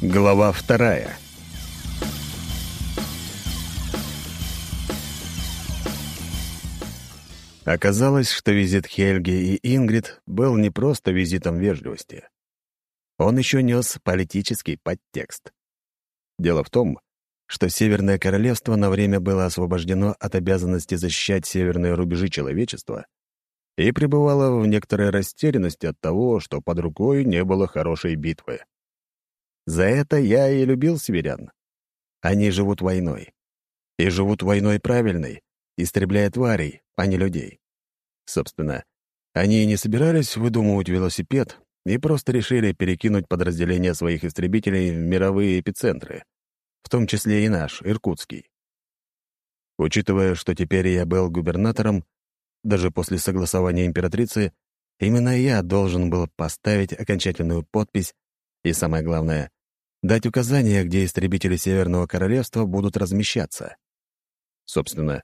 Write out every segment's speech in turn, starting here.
Глава вторая. Оказалось, что визит Хельги и Ингрид был не просто визитом вежливости. Он еще нес политический подтекст. Дело в том, что Северное Королевство на время было освобождено от обязанности защищать северные рубежи человечества и пребывало в некоторой растерянности от того, что под рукой не было хорошей битвы. За это я и любил северян. Они живут войной. И живут войной правильной, истребляя тварей, а не людей. Собственно, они не собирались выдумывать велосипед и просто решили перекинуть подразделения своих истребителей в мировые эпицентры, в том числе и наш, Иркутский. Учитывая, что теперь я был губернатором, даже после согласования императрицы, именно я должен был поставить окончательную подпись и, самое главное, дать указания, где истребители Северного Королевства будут размещаться. Собственно,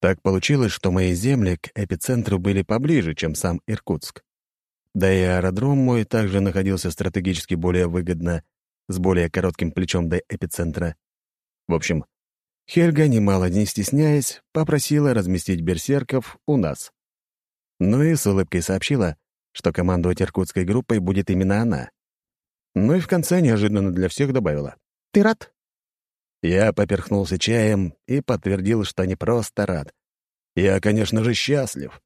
так получилось, что мои земли к эпицентру были поближе, чем сам Иркутск. Да и аэродром мой также находился стратегически более выгодно, с более коротким плечом до эпицентра. В общем, Хельга, немало не стесняясь, попросила разместить берсерков у нас. Ну и с улыбкой сообщила, что командовать иркутской группой будет именно она. Ну и в конце неожиданно для всех добавила. «Ты рад?» Я поперхнулся чаем и подтвердил, что не просто рад. Я, конечно же, счастлив.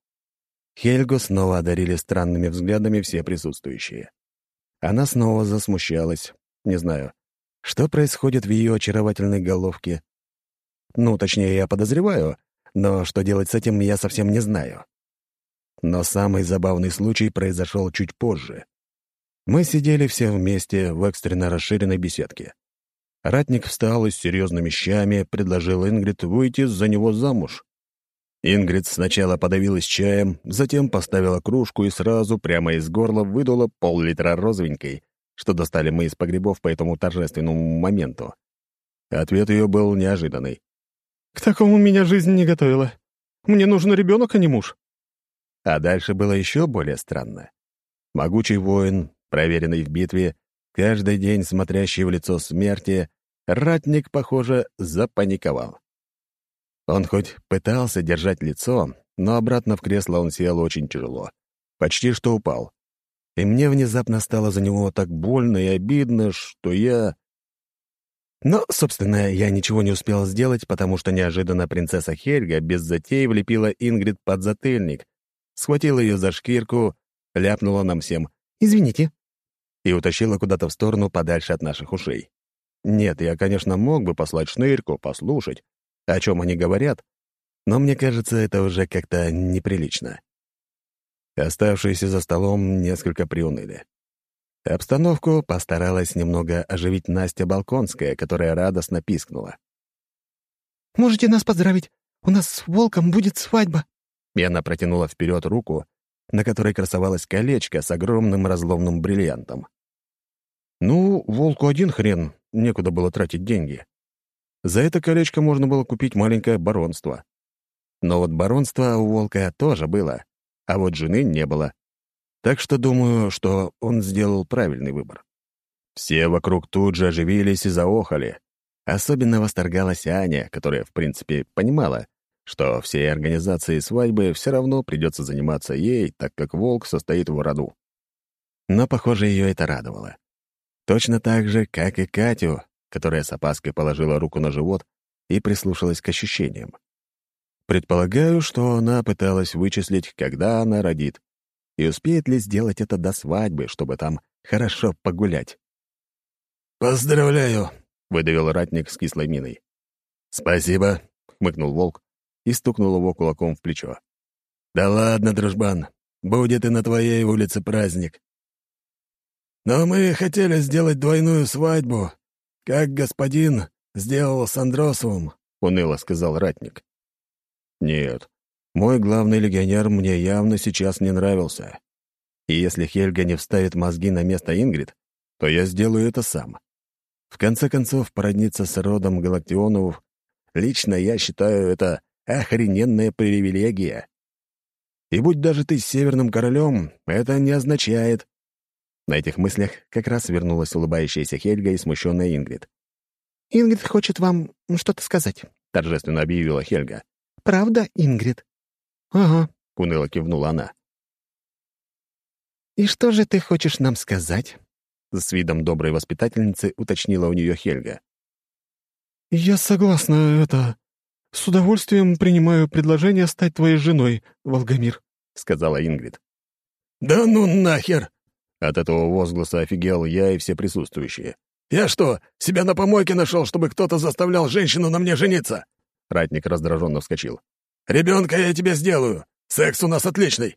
Хельгу снова одарили странными взглядами все присутствующие. Она снова засмущалась. Не знаю, что происходит в ее очаровательной головке. Ну, точнее, я подозреваю, но что делать с этим, я совсем не знаю. Но самый забавный случай произошел чуть позже. Мы сидели все вместе в экстренно расширенной беседке. Ратник встал и с серьезными щами предложил Ингрид выйти за него замуж. Ингрид сначала подавилась чаем, затем поставила кружку и сразу прямо из горла выдула пол-литра розовенькой, что достали мы из погребов по этому торжественному моменту. Ответ ее был неожиданный. «К такому меня жизнь не готовила. Мне нужен ребенок, а не муж». А дальше было еще более странно. Могучий воин, проверенный в битве, каждый день смотрящий в лицо смерти, ратник, похоже, запаниковал. Он хоть пытался держать лицо, но обратно в кресло он сел очень тяжело. Почти что упал. И мне внезапно стало за него так больно и обидно, что я... Но, собственно, я ничего не успел сделать, потому что неожиданно принцесса Хельга без затей влепила Ингрид под затыльник, схватила ее за шкирку, ляпнула нам всем «Извините», и утащила куда-то в сторону подальше от наших ушей. Нет, я, конечно, мог бы послать шнырьку, послушать, о чем они говорят, но мне кажется, это уже как-то неприлично. Оставшиеся за столом несколько приуныли. Обстановку постаралась немного оживить Настя Балконская, которая радостно пискнула. «Можете нас поздравить. У нас с Волком будет свадьба». И она протянула вперед руку, на которой красовалось колечко с огромным разломным бриллиантом. Ну, волку один хрен, некуда было тратить деньги. За это колечко можно было купить маленькое баронство. Но вот баронство у волка тоже было, а вот жены не было. Так что думаю, что он сделал правильный выбор. Все вокруг тут же оживились и заохали. Особенно восторгалась Аня, которая, в принципе, понимала, что всей организацией свадьбы все равно придется заниматься ей, так как волк состоит в роду. Но, похоже, ее это радовало. Точно так же, как и Катю, которая с опаской положила руку на живот и прислушалась к ощущениям. Предполагаю, что она пыталась вычислить, когда она родит, и успеет ли сделать это до свадьбы, чтобы там хорошо погулять. «Поздравляю!» — выдавил ратник с кислой миной. «Спасибо!» — хмыкнул волк и стукнул его кулаком в плечо. «Да ладно, дружбан, будет и на твоей улице праздник. Но мы хотели сделать двойную свадьбу, как господин сделал с Андросовым», — уныло сказал ратник. «Нет, мой главный легионер мне явно сейчас не нравился. И если Хельга не вставит мозги на место Ингрид, то я сделаю это сам. В конце концов, породниться с родом Галактионовых лично я считаю это охрененная привилегия. И будь даже ты северным королем, это не означает, На этих мыслях как раз вернулась улыбающаяся Хельга и смущенная Ингрид. «Ингрид хочет вам что-то сказать», — торжественно объявила Хельга. «Правда, Ингрид?» «Ага», — уныло кивнула она. «И что же ты хочешь нам сказать?» С видом доброй воспитательницы уточнила у нее Хельга. «Я согласна, это... С удовольствием принимаю предложение стать твоей женой, Волгомир», — сказала Ингрид. «Да ну нахер!» От этого возгласа офигел я и все присутствующие. «Я что, себя на помойке нашел, чтобы кто-то заставлял женщину на мне жениться?» Ратник раздраженно вскочил. «Ребенка я тебе сделаю! Секс у нас отличный!»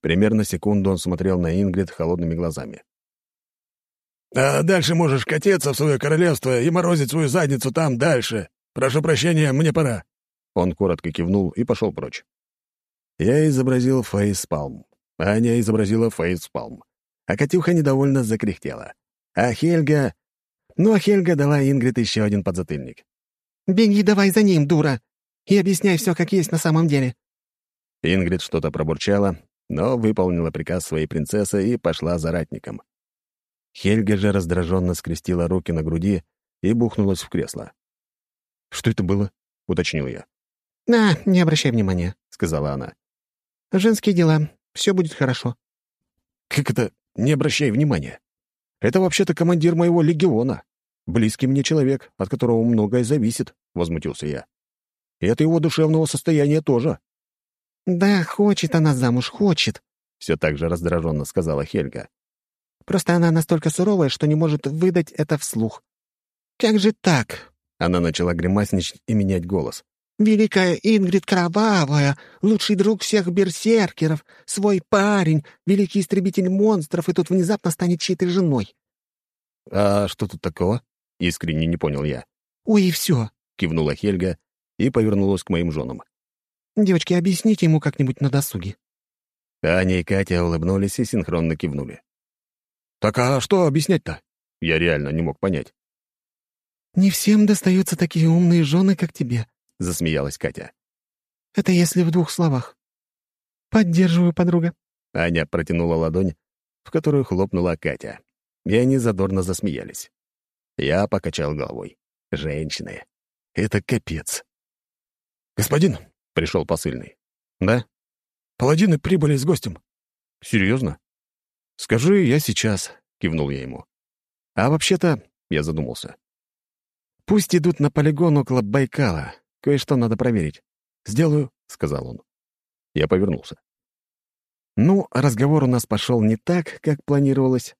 Примерно секунду он смотрел на Ингрид холодными глазами. «А дальше можешь катиться в свое королевство и морозить свою задницу там дальше. Прошу прощения, мне пора». Он коротко кивнул и пошел прочь. Я изобразил фейспалм. Аня изобразила фейспалм. А Катюха недовольно закряхтела. А Хельга... Ну, а Хельга дала Ингрид еще один подзатыльник. «Беги давай за ним, дура, и объясняй все, как есть на самом деле». Ингрид что-то пробурчала, но выполнила приказ своей принцессы и пошла за ратником. Хельга же раздраженно скрестила руки на груди и бухнулась в кресло. «Что это было?» — уточнил я. «На, не обращай внимания», — сказала она. «Женские дела. Все будет хорошо». «Как это «не обращай внимания»? Это вообще-то командир моего легиона. Близкий мне человек, от которого многое зависит», — возмутился я. «И от его душевного состояния тоже». «Да, хочет она замуж, хочет», — все так же раздраженно сказала Хельга. «Просто она настолько суровая, что не может выдать это вслух. Как же так?» Она начала гримасничать и менять голос. «Великая Ингрид Кровавая, лучший друг всех берсеркеров, свой парень, великий истребитель монстров, и тут внезапно станет чьей-то женой». «А что тут такого?» — искренне не понял я. «Ой, и все», — кивнула Хельга и повернулась к моим женам. Девочки, объясните ему как-нибудь на досуге». Аня и Катя улыбнулись и синхронно кивнули. «Так а что объяснять-то?» Я реально не мог понять. «Не всем достаются такие умные жены, как тебе», — засмеялась Катя. «Это если в двух словах. Поддерживаю, подруга». Аня протянула ладонь, в которую хлопнула Катя, и они задорно засмеялись. Я покачал головой. «Женщины. Это капец». «Господин, — пришел посыльный. «Да?» «Паладины прибыли с гостем». «Серьезно?» «Скажи, я сейчас», — кивнул я ему. «А вообще-то...» — я задумался. «Пусть идут на полигон около Байкала. Кое-что надо проверить». «Сделаю», — сказал он. Я повернулся. «Ну, разговор у нас пошел не так, как планировалось.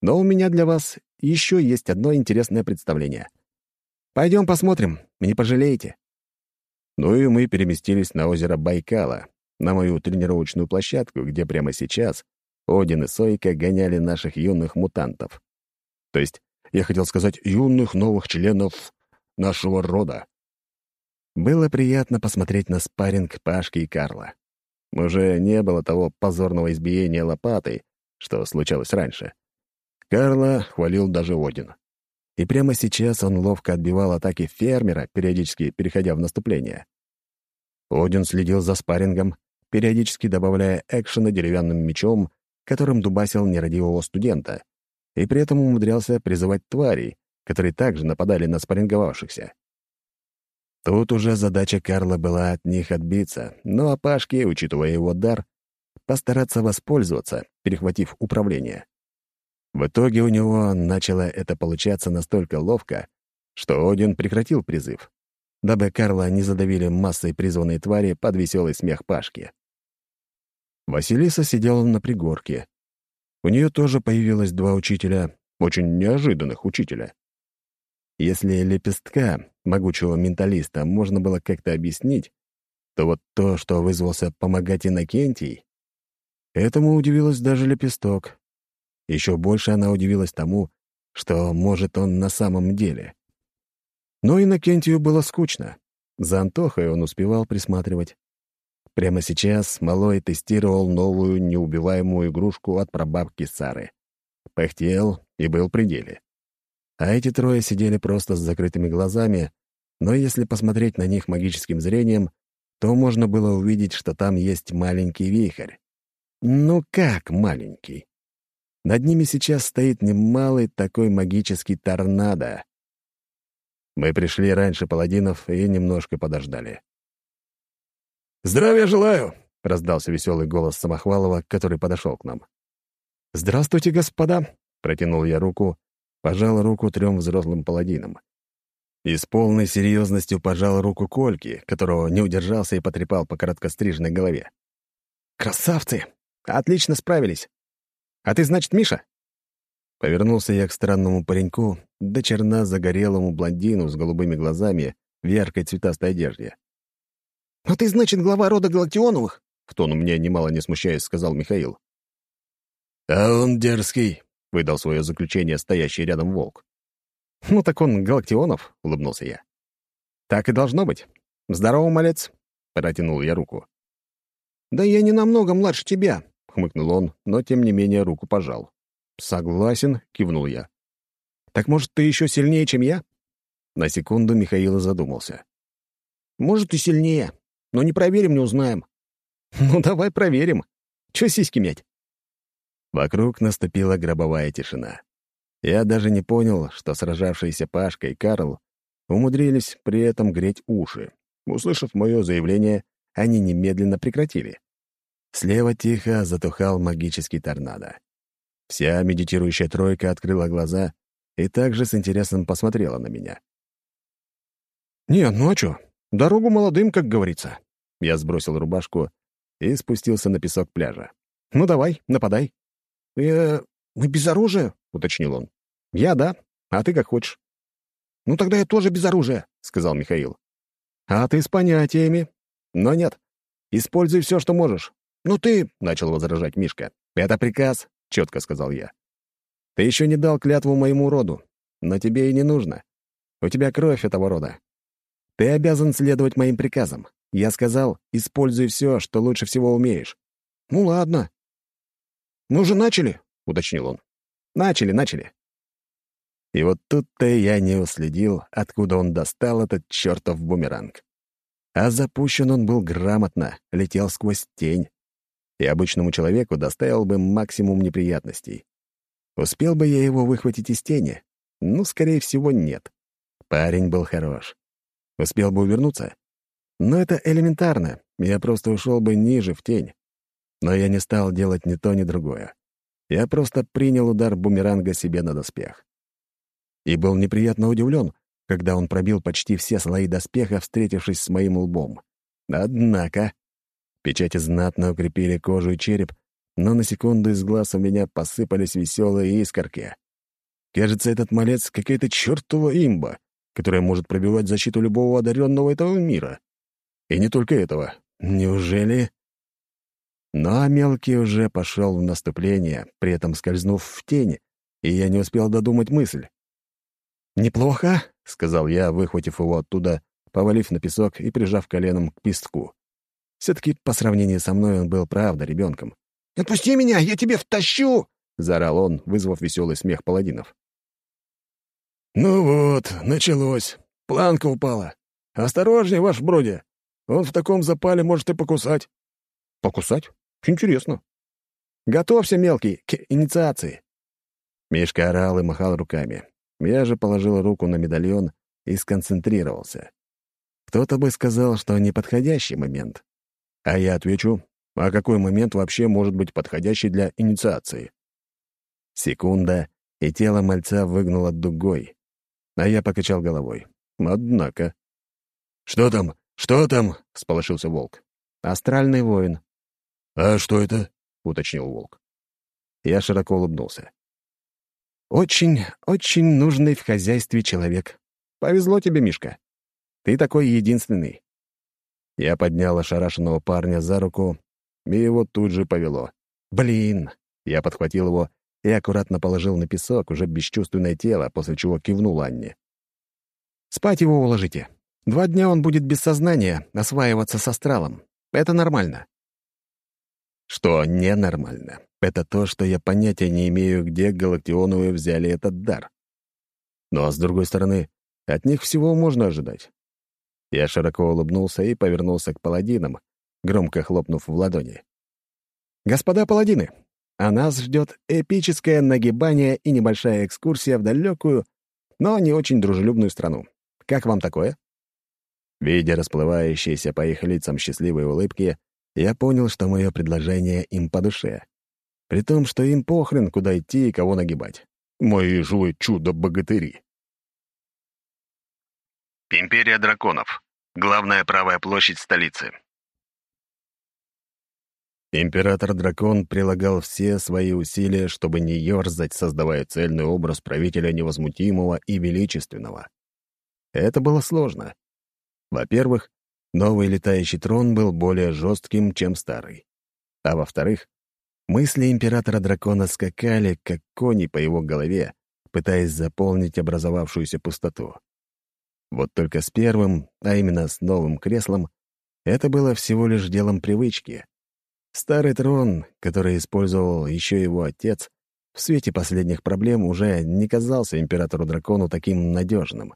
Но у меня для вас еще есть одно интересное представление. Пойдем посмотрим, не пожалеете». Ну и мы переместились на озеро Байкала, на мою тренировочную площадку, где прямо сейчас Один и Сойка гоняли наших юных мутантов. То есть, я хотел сказать, юных новых членов нашего рода. Было приятно посмотреть на спарринг Пашки и Карла. Уже не было того позорного избиения лопатой, что случалось раньше. Карла хвалил даже Один. И прямо сейчас он ловко отбивал атаки фермера, периодически переходя в наступление. Один следил за спаррингом, периодически добавляя экшена деревянным мечом, которым дубасил нерадивого студента, и при этом умудрялся призывать тварей, которые также нападали на спарринговавшихся. Тут уже задача Карла была от них отбиться, но Апашке, учитывая его дар, постараться воспользоваться, перехватив управление. В итоге у него начало это получаться настолько ловко, что Один прекратил призыв, дабы Карла не задавили массой призванной твари под веселый смех Пашки. Василиса сидела на пригорке. У нее тоже появилось два учителя, очень неожиданных учителя. Если лепестка, могучего менталиста, можно было как-то объяснить, то вот то, что вызвался помогать Иннокентий, этому удивилась даже лепесток, еще больше она удивилась тому, что может он на самом деле. Но Иннокентию было скучно. За Антохой он успевал присматривать. Прямо сейчас Малой тестировал новую неубиваемую игрушку от прабабки Сары. Пыхтел и был при деле. А эти трое сидели просто с закрытыми глазами, но если посмотреть на них магическим зрением, то можно было увидеть, что там есть маленький вихрь. Ну как маленький? Над ними сейчас стоит немалый такой магический торнадо. Мы пришли раньше паладинов и немножко подождали. «Здравия желаю!» — раздался веселый голос Самохвалова, который подошел к нам. «Здравствуйте, господа!» — протянул я руку, пожал руку трем взрослым паладинам. И с полной серьезностью пожал руку Кольки, которого не удержался и потрепал по короткостриженной голове. «Красавцы! Отлично справились! А ты, значит, Миша?» Повернулся я к странному пареньку, до черна загорелому блондину с голубыми глазами в яркой цветастой одежде. «А ты, значит, глава рода Галактионовых?» — в тон мне немало не смущаясь, сказал Михаил. «А он дерзкий», — выдал свое заключение стоящий рядом волк. «Ну так он Галактионов», — улыбнулся я. «Так и должно быть. Здорово, малец», — протянул я руку. «Да я не намного младше тебя», — хмыкнул он, но тем не менее руку пожал. «Согласен», — кивнул я. «Так, может, ты еще сильнее, чем я?» На секунду Михаил задумался. «Может, и сильнее, но не проверим, не узнаем». «Ну, давай проверим. Че сиськи мять?» Вокруг наступила гробовая тишина. Я даже не понял, что сражавшиеся Пашка и Карл умудрились при этом греть уши. Услышав мое заявление, они немедленно прекратили. Слева тихо затухал магический торнадо. Вся медитирующая тройка открыла глаза и также с интересом посмотрела на меня. «Не, ну а чё? Дорогу молодым, как говорится». Я сбросил рубашку и спустился на песок пляжа. «Ну давай, нападай». «Э, мы без оружия?» — уточнил он. «Я — да, а ты как хочешь». «Ну тогда я тоже без оружия», — сказал Михаил. «А ты с понятиями. Но нет, используй все, что можешь». «Ну ты...» — начал возражать Мишка. «Это приказ», — четко сказал я. «Ты еще не дал клятву моему роду, но тебе и не нужно. У тебя кровь этого рода. Ты обязан следовать моим приказам. Я сказал, используй все, что лучше всего умеешь». «Ну ладно». «Мы уже начали?» — уточнил он. «Начали, начали». И вот тут-то я не уследил, откуда он достал этот чертов бумеранг. А запущен он был грамотно, летел сквозь тень. И обычному человеку доставил бы максимум неприятностей. Успел бы я его выхватить из тени? Ну, скорее всего, нет. Парень был хорош. Успел бы увернуться? Но это элементарно, я просто ушел бы ниже, в тень. Но я не стал делать ни то, ни другое. Я просто принял удар бумеранга себе на доспех. И был неприятно удивлен, когда он пробил почти все слои доспеха, встретившись с моим лбом. Однако... Печати знатно укрепили кожу и череп, но на секунду из глаз у меня посыпались веселые искорки. Кажется, этот малец — какая-то чертова имба, которая может пробивать защиту любого одаренного этого мира. И не только этого. Неужели... Но мелкий уже пошел в наступление, при этом скользнув в тень, и я не успел додумать мысль. «Неплохо», — сказал я, выхватив его оттуда, повалив на песок и прижав коленом к пестку. Все-таки по сравнению со мной он был правда ребенком. «Отпусти меня, я тебе втащу!» — заорал он, вызвав веселый смех паладинов. «Ну вот, началось. Планка упала. Осторожней, ваш броди. Он в таком запале может и покусать». «Покусать? Интересно. Готовься, мелкий, к инициации». Мишка орал и махал руками. Я же положил руку на медальон и сконцентрировался. Кто-то бы сказал, что неподходящий момент. А я отвечу, а какой момент вообще может быть подходящий для инициации? Секунда, и тело мальца выгнуло дугой. А я покачал головой. Однако... «Что там? Что там?» — сполошился волк. «Астральный воин». «А что это?» — уточнил волк. Я широко улыбнулся. Очень, очень нужный в хозяйстве человек. Повезло тебе, Мишка. Ты такой единственный. Я поднял ошарашенного парня за руку, и его тут же повело. «Блин!» Я подхватил его и аккуратно положил на песок уже бесчувственное тело, после чего кивнул Анне. «Спать его уложите. Два дня он будет без сознания, осваиваться с астралом. Это нормально». Что ненормально, это то, что я понятия не имею, где галактионовые взяли этот дар. Но, с другой стороны, от них всего можно ожидать. Я широко улыбнулся и повернулся к паладинам, громко хлопнув в ладони. «Господа паладины, а нас ждет эпическое нагибание и небольшая экскурсия в далекую, но не очень дружелюбную страну. Как вам такое?» Видя расплывающиеся по их лицам счастливые улыбки, я понял, что мое предложение им по душе. При том, что им похрен, куда идти и кого нагибать. Мои живые чудо-богатыри. Империя драконов. Главная правая площадь столицы. Император-дракон прилагал все свои усилия, чтобы не ерзать, создавая цельный образ правителя невозмутимого и величественного. Это было сложно. Во-первых, новый летающий трон был более жестким, чем старый. А во-вторых, мысли императора-дракона скакали, как кони по его голове, пытаясь заполнить образовавшуюся пустоту. Вот только с первым, а именно с новым креслом, это было всего лишь делом привычки. Старый трон, который использовал еще его отец, в свете последних проблем уже не казался императору-дракону таким надежным.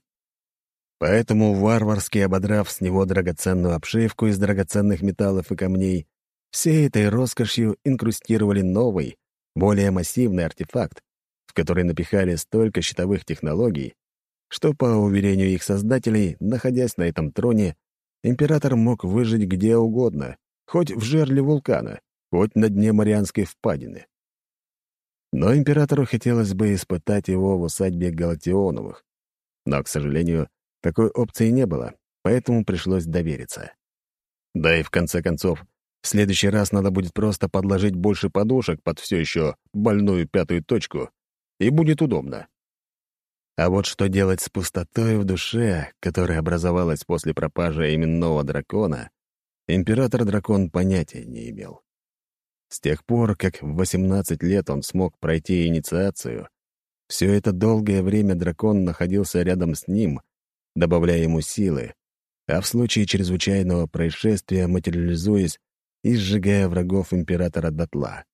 Поэтому, варварски ободрав с него драгоценную обшивку из драгоценных металлов и камней, всей этой роскошью инкрустировали новый, более массивный артефакт, в который напихали столько щитовых технологий, что, по уверению их создателей, находясь на этом троне, император мог выжить где угодно, хоть в жерле вулкана, хоть на дне Марианской впадины. Но императору хотелось бы испытать его в усадьбе Галатионовых. Но, к сожалению, такой опции не было, поэтому пришлось довериться. Да и в конце концов, в следующий раз надо будет просто подложить больше подушек под все еще больную пятую точку, и будет удобно. А вот что делать с пустотой в душе, которая образовалась после пропажи именного дракона, император-дракон понятия не имел. С тех пор, как в 18 лет он смог пройти инициацию, все это долгое время дракон находился рядом с ним, добавляя ему силы, а в случае чрезвычайного происшествия материализуясь и сжигая врагов императора дотла.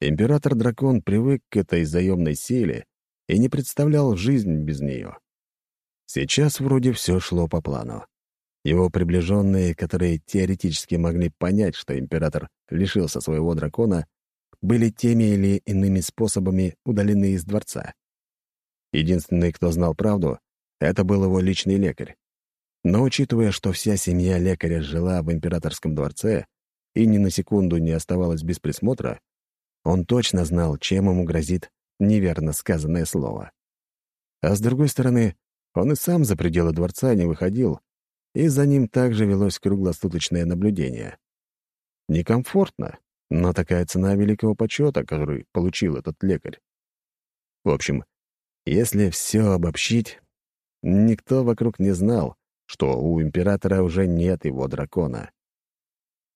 Император-дракон привык к этой заемной силе и не представлял жизнь без нее. Сейчас вроде все шло по плану. Его приближенные, которые теоретически могли понять, что император лишился своего дракона, были теми или иными способами удалены из дворца. Единственный, кто знал правду, это был его личный лекарь. Но учитывая, что вся семья лекаря жила в императорском дворце и ни на секунду не оставалась без присмотра, он точно знал, чем ему грозит неверно сказанное слово. А с другой стороны, он и сам за пределы дворца не выходил, и за ним также велось круглосуточное наблюдение. Некомфортно, но такая цена великого почета, который получил этот лекарь. В общем, если все обобщить, никто вокруг не знал, что у императора уже нет его дракона.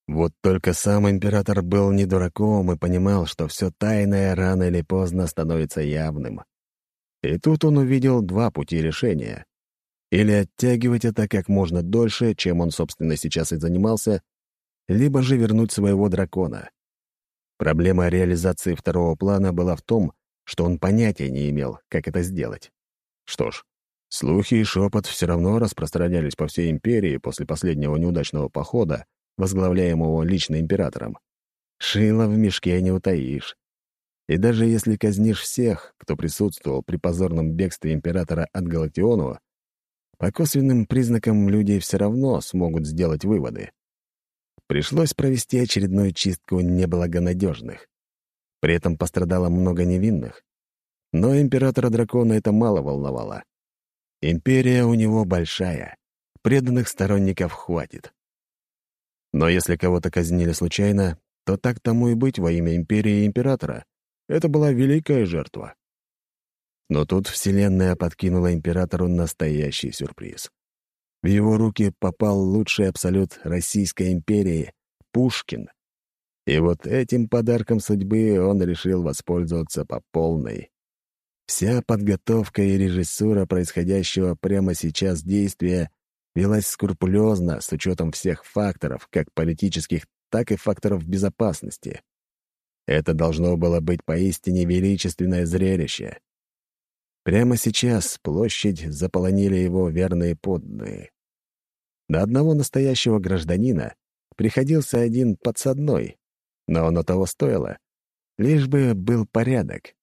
Вот только сам император был не дураком и понимал, что все тайное рано или поздно становится явным. И тут он увидел два пути решения. Или оттягивать это как можно дольше, чем он, собственно, сейчас и занимался, либо же вернуть своего дракона. Проблема реализации второго плана была в том, что он понятия не имел, как это сделать. Что ж, слухи и шепот все равно распространялись по всей империи после последнего неудачного похода, возглавляемого лично императором. Шило в мешке не утаишь. И даже если казнишь всех, кто присутствовал при позорном бегстве императора от Галактионова, по косвенным признакам люди все равно смогут сделать выводы. Пришлось провести очередную чистку неблагонадежных. При этом пострадало много невинных. Но императора дракона это мало волновало. Империя у него большая, преданных сторонников хватит. Но если кого-то казнили случайно, то так тому и быть во имя империи и императора. Это была великая жертва. Но тут Вселенная подкинула императору настоящий сюрприз. В его руки попал лучший абсолют Российской империи — Пушкин. И вот этим подарком судьбы он решил воспользоваться по полной. Вся подготовка и режиссура происходящего прямо сейчас действия велась скрупулезно, с учетом всех факторов, как политических, так и факторов безопасности. Это должно было быть поистине величественное зрелище. Прямо сейчас площадь заполонили его верные подданные. На одного настоящего гражданина приходился один подсадной, но оно того стоило. Лишь бы был порядок.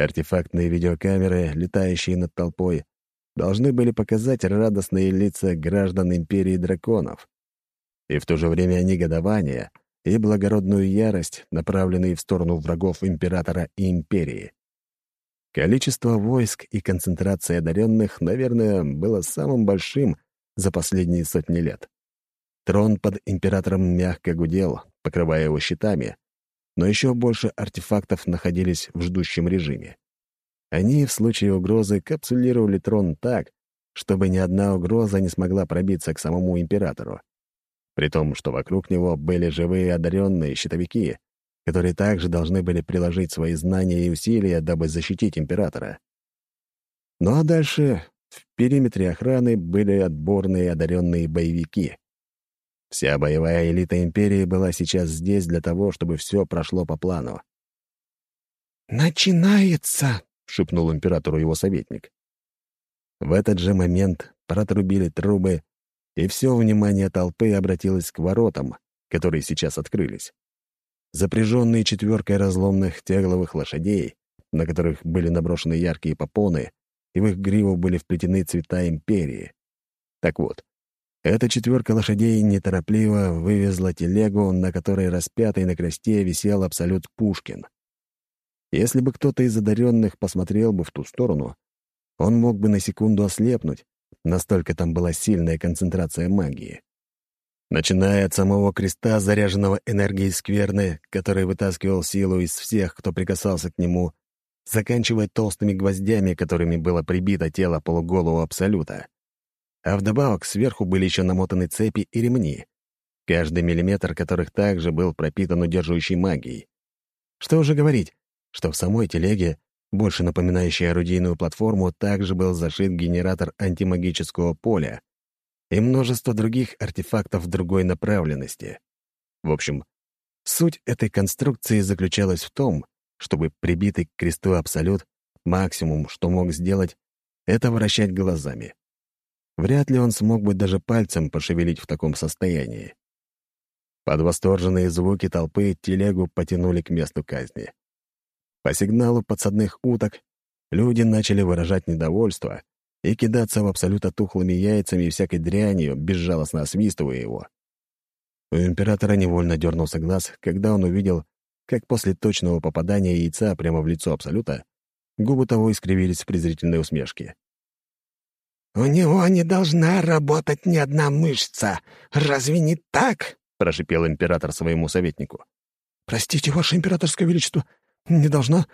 Артефактные видеокамеры, летающие над толпой, должны были показать радостные лица граждан Империи Драконов. И в то же время негодование и благородную ярость, направленные в сторону врагов Императора и Империи. Количество войск и концентрация одаренных, наверное, было самым большим за последние сотни лет. Трон под императором мягко гудел, покрывая его щитами, но еще больше артефактов находились в ждущем режиме. Они в случае угрозы капсулировали трон так, чтобы ни одна угроза не смогла пробиться к самому императору. При том, что вокруг него были живые одаренные щитовики, которые также должны были приложить свои знания и усилия, дабы защитить императора. Ну а дальше в периметре охраны были отборные одаренные боевики. Вся боевая элита империи была сейчас здесь для того, чтобы все прошло по плану. «Начинается!» — шепнул императору его советник. В этот же момент протрубили трубы, и все внимание толпы обратилось к воротам, которые сейчас открылись запряженные четверкой разломных тягловых лошадей, на которых были наброшены яркие попоны, и в их гриву были вплетены цвета империи. Так вот, эта четверка лошадей неторопливо вывезла телегу, на которой распятый на кресте висел абсолют Пушкин. Если бы кто-то из одаренных посмотрел бы в ту сторону, он мог бы на секунду ослепнуть, настолько там была сильная концентрация магии начиная от самого креста, заряженного энергией скверны, который вытаскивал силу из всех, кто прикасался к нему, заканчивая толстыми гвоздями, которыми было прибито тело полуголого Абсолюта. А вдобавок сверху были еще намотаны цепи и ремни, каждый миллиметр которых также был пропитан удерживающей магией. Что уже говорить, что в самой телеге, больше напоминающей орудийную платформу, также был зашит генератор антимагического поля, и множество других артефактов другой направленности. В общем, суть этой конструкции заключалась в том, чтобы прибитый к кресту Абсолют максимум, что мог сделать, это вращать глазами. Вряд ли он смог бы даже пальцем пошевелить в таком состоянии. Под восторженные звуки толпы телегу потянули к месту казни. По сигналу подсадных уток люди начали выражать недовольство, и кидаться в абсолютно тухлыми яйцами и всякой дрянью, безжалостно освистывая его. У императора невольно дернулся глаз, когда он увидел, как после точного попадания яйца прямо в лицо Абсолюта губы того искривились в презрительной усмешке. «У него не должна работать ни одна мышца. Разве не так?» — прошипел император своему советнику. «Простите, Ваше Императорское Величество, не должна.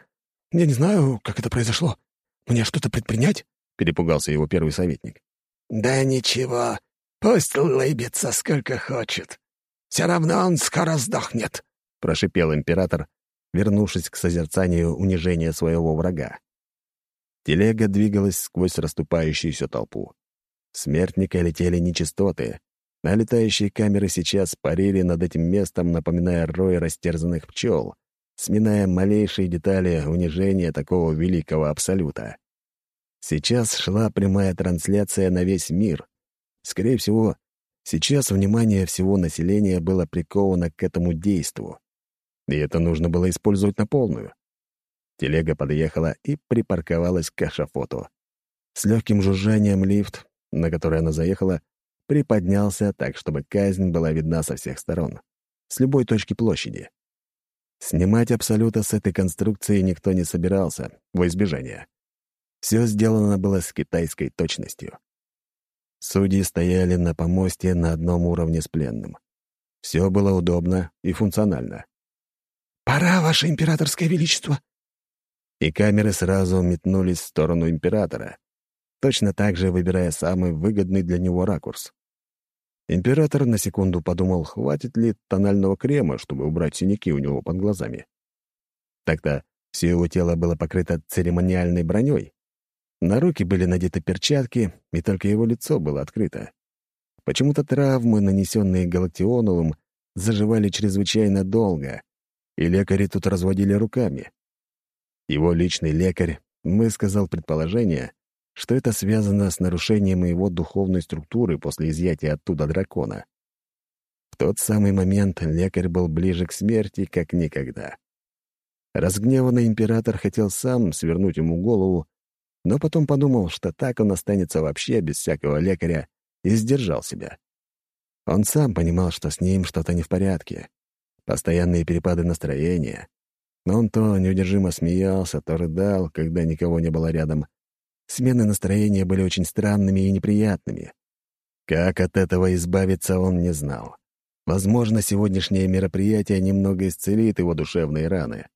Я не знаю, как это произошло. Мне что-то предпринять?» перепугался его первый советник. «Да ничего, пусть лыбится сколько хочет. Все равно он скоро сдохнет», — прошипел император, вернувшись к созерцанию унижения своего врага. Телега двигалась сквозь расступающуюся толпу. Смертника летели нечистоты, а летающие камеры сейчас парили над этим местом, напоминая рой растерзанных пчел, сминая малейшие детали унижения такого великого абсолюта. Сейчас шла прямая трансляция на весь мир. Скорее всего, сейчас внимание всего населения было приковано к этому действу. И это нужно было использовать на полную. Телега подъехала и припарковалась к эшафоту. С легким жужжанием лифт, на который она заехала, приподнялся так, чтобы казнь была видна со всех сторон, с любой точки площади. Снимать абсолюта с этой конструкции никто не собирался, во избежание. Все сделано было с китайской точностью. Судьи стояли на помосте на одном уровне с пленным. Все было удобно и функционально. «Пора, Ваше Императорское Величество!» И камеры сразу метнулись в сторону императора, точно так же выбирая самый выгодный для него ракурс. Император на секунду подумал, хватит ли тонального крема, чтобы убрать синяки у него под глазами. Тогда все его тело было покрыто церемониальной броней, на руки были надеты перчатки, и только его лицо было открыто. Почему-то травмы, нанесенные Галактионовым, заживали чрезвычайно долго, и лекари тут разводили руками. Его личный лекарь высказал предположение, что это связано с нарушением его духовной структуры после изъятия оттуда дракона. В тот самый момент лекарь был ближе к смерти, как никогда. Разгневанный император хотел сам свернуть ему голову, но потом подумал, что так он останется вообще без всякого лекаря, и сдержал себя. Он сам понимал, что с ним что-то не в порядке. Постоянные перепады настроения. Но он то неудержимо смеялся, то рыдал, когда никого не было рядом. Смены настроения были очень странными и неприятными. Как от этого избавиться, он не знал. Возможно, сегодняшнее мероприятие немного исцелит его душевные раны.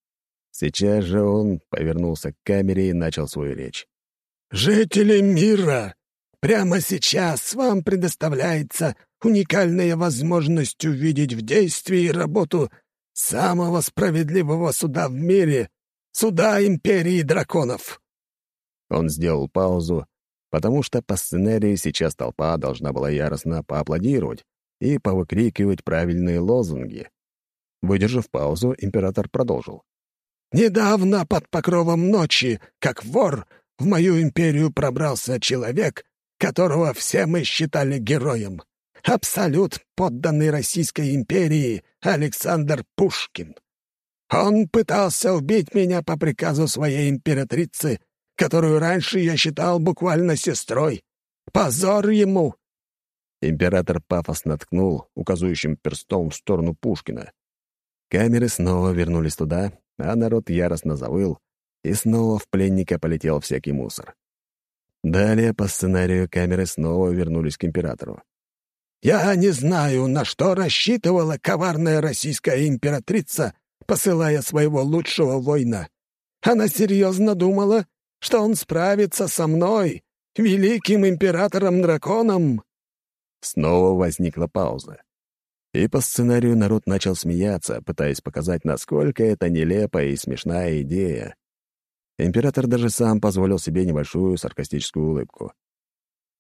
Сейчас же он повернулся к камере и начал свою речь. «Жители мира, прямо сейчас вам предоставляется уникальная возможность увидеть в действии работу самого справедливого суда в мире — суда Империи Драконов». Он сделал паузу, потому что по сценарию сейчас толпа должна была яростно поаплодировать и повыкрикивать правильные лозунги. Выдержав паузу, император продолжил. «Недавно под покровом ночи, как вор, в мою империю пробрался человек, которого все мы считали героем. Абсолют, подданный Российской империи, Александр Пушкин. Он пытался убить меня по приказу своей императрицы — которую раньше я считал буквально сестрой. Позор ему!» Император пафосно ткнул указующим перстом в сторону Пушкина. Камеры снова вернулись туда, а народ яростно завыл, и снова в пленника полетел всякий мусор. Далее по сценарию камеры снова вернулись к императору. «Я не знаю, на что рассчитывала коварная российская императрица, посылая своего лучшего воина. Она серьезно думала, что он справится со мной, великим императором-драконом!» Снова возникла пауза. И по сценарию народ начал смеяться, пытаясь показать, насколько это нелепая и смешная идея. Император даже сам позволил себе небольшую саркастическую улыбку.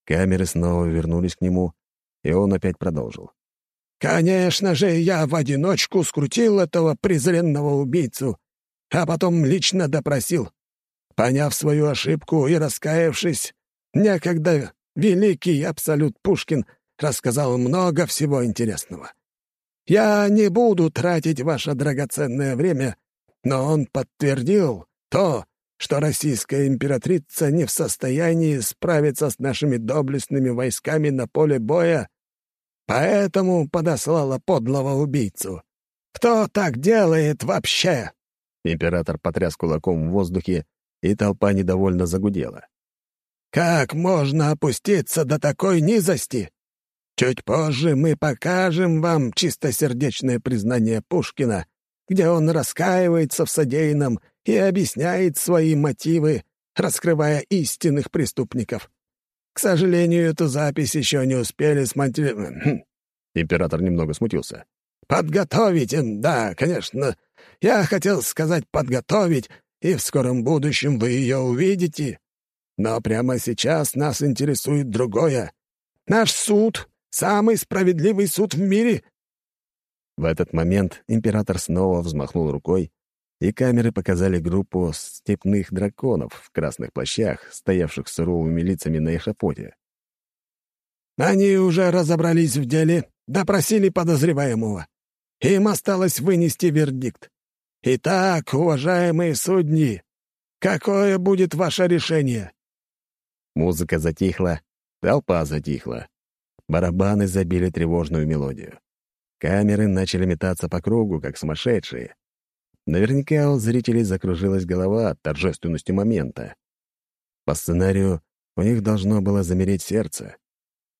Камеры снова вернулись к нему, и он опять продолжил. «Конечно же, я в одиночку скрутил этого презренного убийцу, а потом лично допросил. Поняв свою ошибку и раскаявшись, некогда великий Абсолют Пушкин рассказал много всего интересного. Я не буду тратить ваше драгоценное время, но он подтвердил то, что российская императрица не в состоянии справиться с нашими доблестными войсками на поле боя, поэтому подослала подлого убийцу. Кто так делает вообще?» Император потряс кулаком в воздухе, и толпа недовольно загудела. «Как можно опуститься до такой низости? Чуть позже мы покажем вам чистосердечное признание Пушкина, где он раскаивается в содеянном и объясняет свои мотивы, раскрывая истинных преступников. К сожалению, эту запись еще не успели смонтировать...» Император немного смутился. «Подготовить, да, конечно. Я хотел сказать «подготовить», и в скором будущем вы ее увидите. Но прямо сейчас нас интересует другое. Наш суд — самый справедливый суд в мире». В этот момент император снова взмахнул рукой, и камеры показали группу степных драконов в красных плащах, стоявших с суровыми лицами на эшафоте. «Они уже разобрались в деле, допросили подозреваемого. Им осталось вынести вердикт. Итак, уважаемые судьи, какое будет ваше решение?» Музыка затихла, толпа затихла. Барабаны забили тревожную мелодию. Камеры начали метаться по кругу, как сумасшедшие. Наверняка у зрителей закружилась голова от торжественности момента. По сценарию у них должно было замереть сердце.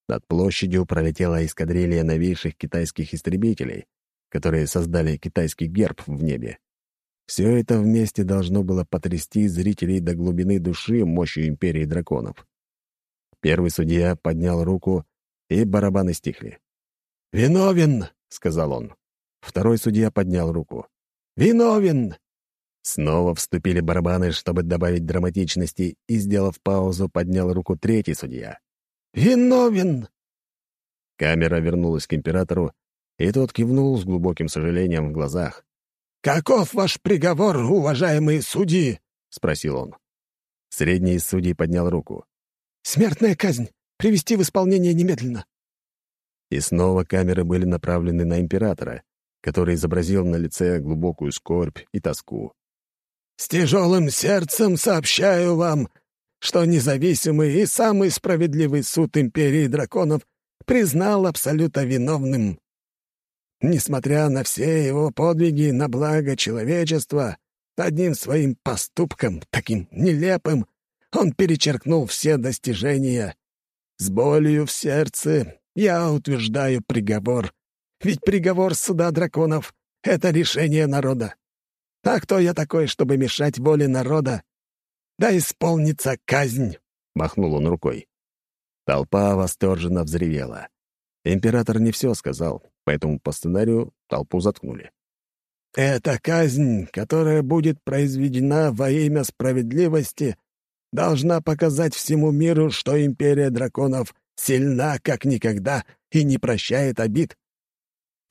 Над площадью пролетела эскадрилья новейших китайских истребителей, которые создали китайский герб в небе. Все это вместе должно было потрясти зрителей до глубины души мощью Империи драконов. Первый судья поднял руку, и барабаны стихли. «Виновен!» — сказал он. Второй судья поднял руку. «Виновен!» Снова вступили барабаны, чтобы добавить драматичности, и, сделав паузу, поднял руку третий судья. «Виновен!» Камера вернулась к императору, и тот кивнул с глубоким сожалением в глазах. «Каков ваш приговор, уважаемые судьи?» — спросил он. Средний из судей поднял руку. «Смертная казнь! Привести в исполнение немедленно!» И снова камеры были направлены на императора, который изобразил на лице глубокую скорбь и тоску. с тяжелым сердцем сообщаю вам, что независимый и самый справедливый суд Империи Драконов признал Абсолюта виновным. Несмотря на все его подвиги на благо человечества, одним своим поступком, таким нелепым, он перечеркнул все достижения. С болью в сердце я утверждаю приговор, ведь приговор суда драконов — это решение народа. А кто я такой, чтобы мешать воле народа? Да исполнится казнь!» — махнул он рукой. Толпа восторженно взревела. Император не все сказал, поэтому по сценарию толпу заткнули. «Эта казнь, которая будет произведена во имя справедливости, должна показать всему миру, что империя драконов сильна как никогда и не прощает обид.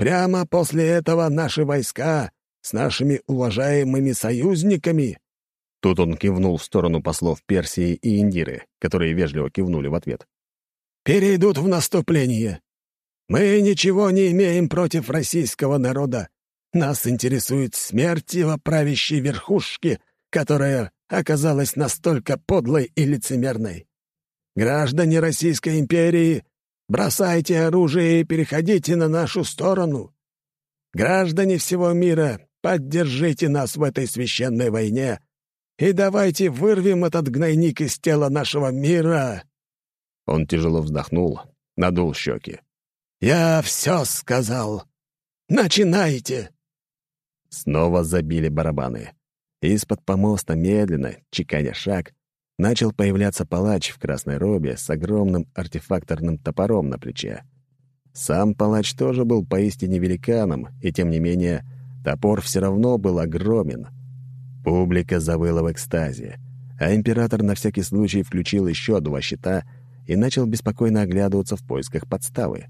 Прямо после этого наши войска с нашими уважаемыми союзниками...» Тут он кивнул в сторону послов Персии и Индиры, которые вежливо кивнули в ответ. «Перейдут в наступление. Мы ничего не имеем против российского народа. Нас интересует смерть его правящей верхушки, которая оказалась настолько подлой и лицемерной. Граждане Российской империи, бросайте оружие и переходите на нашу сторону. Граждане всего мира, Поддержите нас в этой священной войне и давайте вырвем этот гнойник из тела нашего мира!» Он тяжело вздохнул, надул щеки. «Я все сказал. Начинайте!» Снова забили барабаны. Из-под помоста медленно, чеканя шаг, начал появляться палач в красной робе с огромным артефакторным топором на плече. Сам палач тоже был поистине великаном, и тем не менее Топор все равно был огромен. Публика завыла в экстазе, а император на всякий случай включил еще два щита и начал беспокойно оглядываться в поисках подставы.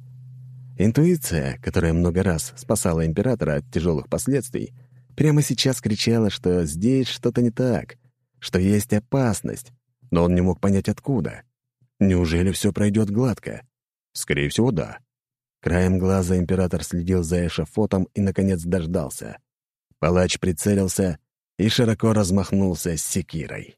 Интуиция, которая много раз спасала императора от тяжелых последствий, прямо сейчас кричала, что здесь что-то не так, что есть опасность, но он не мог понять откуда. Неужели все пройдет гладко? Скорее всего, да. Краем глаза император следил за эшафотом и, наконец, дождался. Палач прицелился и широко размахнулся секирой.